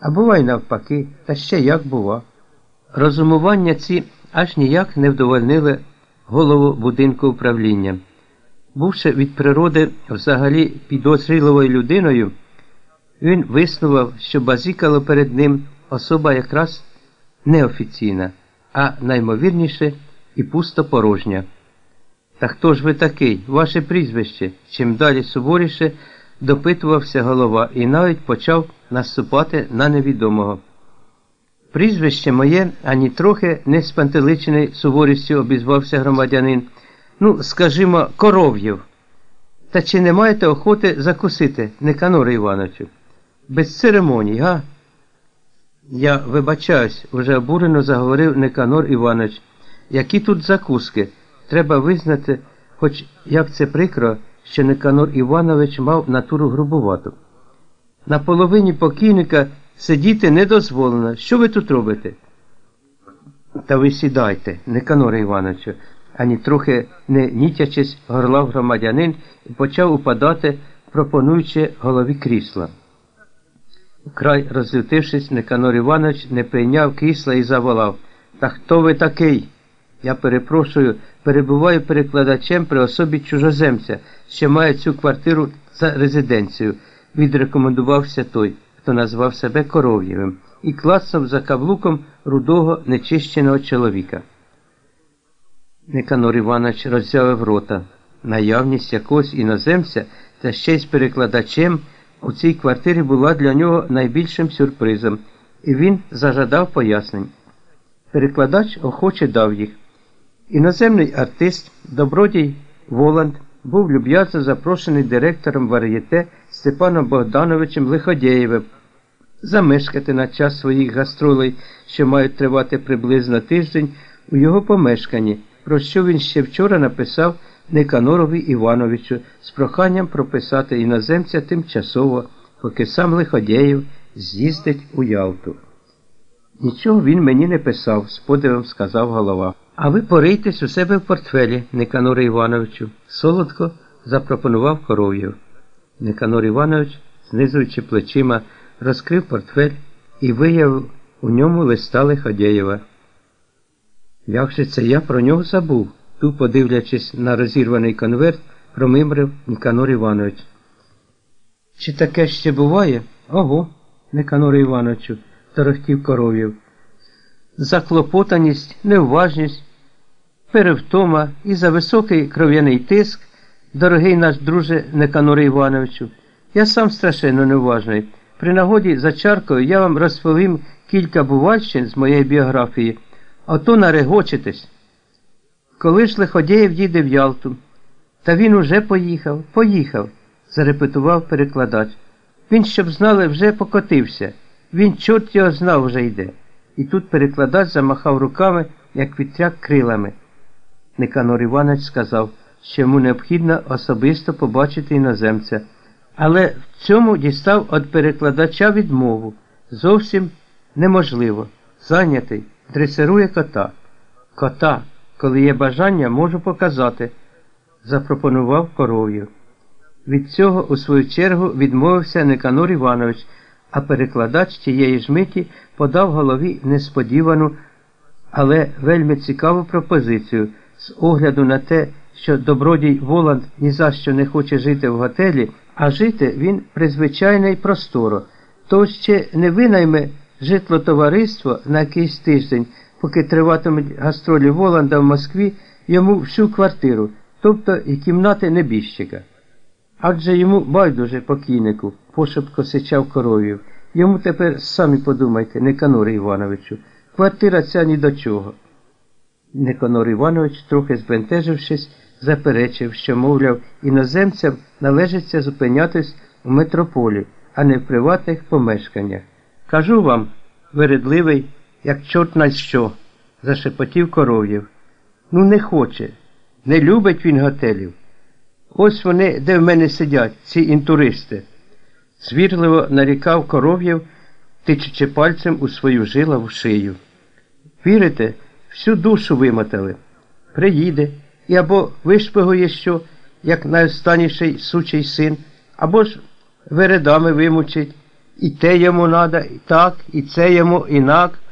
А буває навпаки, та ще як бува. Розумування ці аж ніяк не вдовольнили голову будинку управління. Бувши від природи взагалі підозріливою людиною, він виснував, що базікало перед ним особа якраз неофіційна, а наймовірніше і пусто порожня. Та хто ж ви такий? Ваше прізвище? Чим далі суворіше допитувався голова і навіть почав наступати на невідомого. Прізвище моє ані трохи не спантеличений суворістю обізвався громадянин. Ну, скажімо, коров'їв. Та чи не маєте охоти закусити, Никаноре Івановичу? Без церемоній, га? Я вибачаюсь, уже обурено заговорив Никанор Іванович. Які тут закуски? Треба визнати, хоч як це прикро, що Никанор Іванович мав натуру грубувату. На половині покійника сидіти не дозволено. Що ви тут робите? Та ви сідайте, Никаноре Івановичу, ані трохи не нітячись, горлав громадянин і почав упадати, пропонуючи голові крісла. Край розлютившись, Никанор Іванович не прийняв крісла і заволав. Та хто ви такий? Я перепрошую, перебуваю перекладачем при особі чужоземця, що має цю квартиру за резиденцію. Відрекомендувався той, хто назвав себе Коров'євим, і клацав за каблуком рудого нечищеного чоловіка. Никанор Іванович роззявив рота. Наявність якогось іноземця та ще й з перекладачем у цій квартирі була для нього найбільшим сюрпризом, і він зажадав пояснень. Перекладач охоче дав їх. Іноземний артист, добродій Воланд, був люб'язно запрошений директором вар'єте Степаном Богдановичем Лиходєєвим замешкати на час своїх гастролей, що мають тривати приблизно тиждень, у його помешканні, про що він ще вчора написав Никанорові Івановичу з проханням прописати іноземця тимчасово, поки сам Лиходєєв з'їздить у Ялту. Нічого він мені не писав, з подивом сказав голова. А ви порийтесь у себе в портфелі, Никаноре Івановичу, солодко запропонував коров'ю. Никанор Іванович, знизуючи плечима, розкрив портфель і виявив у ньому листа Лиходєєва. Як же це я про нього забув? Тупо дивлячись на розірваний конверт, промимрив Никанор Іванович. Чи таке ще буває? Ого, Никаноре Івановичу, торохтів коров'їв. Заклопотаність, неуважність, перевтома і за високий кров'яний тиск, дорогий наш друже Никаноре Івановичу, я сам страшенно неуважний. При нагоді за чаркою я вам розповім кілька бувальщин з моєї біографії, а то нарегочитесь. Коли ж Лиходєєв їде в Ялту, та він уже поїхав, поїхав, зарепетував перекладач. Він, щоб знали, вже покотився. Він чорт його знав вже йде. І тут перекладач замахав руками, як вітряк крилами. Никанор Іванович сказав, що йому необхідно особисто побачити іноземця, але в цьому дістав від перекладача відмову. Зовсім неможливо. Зайнятий, дресирує кота. Кота, коли є бажання, можу показати, запропонував коров'ю. Від цього, у свою чергу, відмовився Никанор Іванович, а перекладач тієї ж миті подав голові несподівану, але вельми цікаву пропозицію з огляду на те, що добродій Воланд ні за що не хоче жити в готелі, а жити він призвичайно й просторо, то ще не винайме житло товариство на якийсь тиждень, поки триватимуть гастролі Воланда в Москві йому всю квартиру, тобто і кімнати небіжчика. Адже йому байдуже покійнику, пошепко сичав коровів. Йому тепер самі подумайте, Никаноре Івановичу, квартира ця ні до чого. Никанор Іванович, трохи збентежившись, заперечив, що, мовляв, іноземцям належиться зупинятись у метрополі, а не в приватних помешканнях. Кажу вам, вередливий, як чорт на що, зашепотів коров'їв. Ну, не хоче, не любить він готелів. Ось вони, де в мене сидять, ці інтуристи. Звірливо нарікав коров'єв, тичучи пальцем у свою жилаву шию. Вірите, всю душу вимотали. Приїде і або вишпигує що, як найостанніший сучий син, або ж вередами вимучить, І те йому надо, і так, і це йому інак.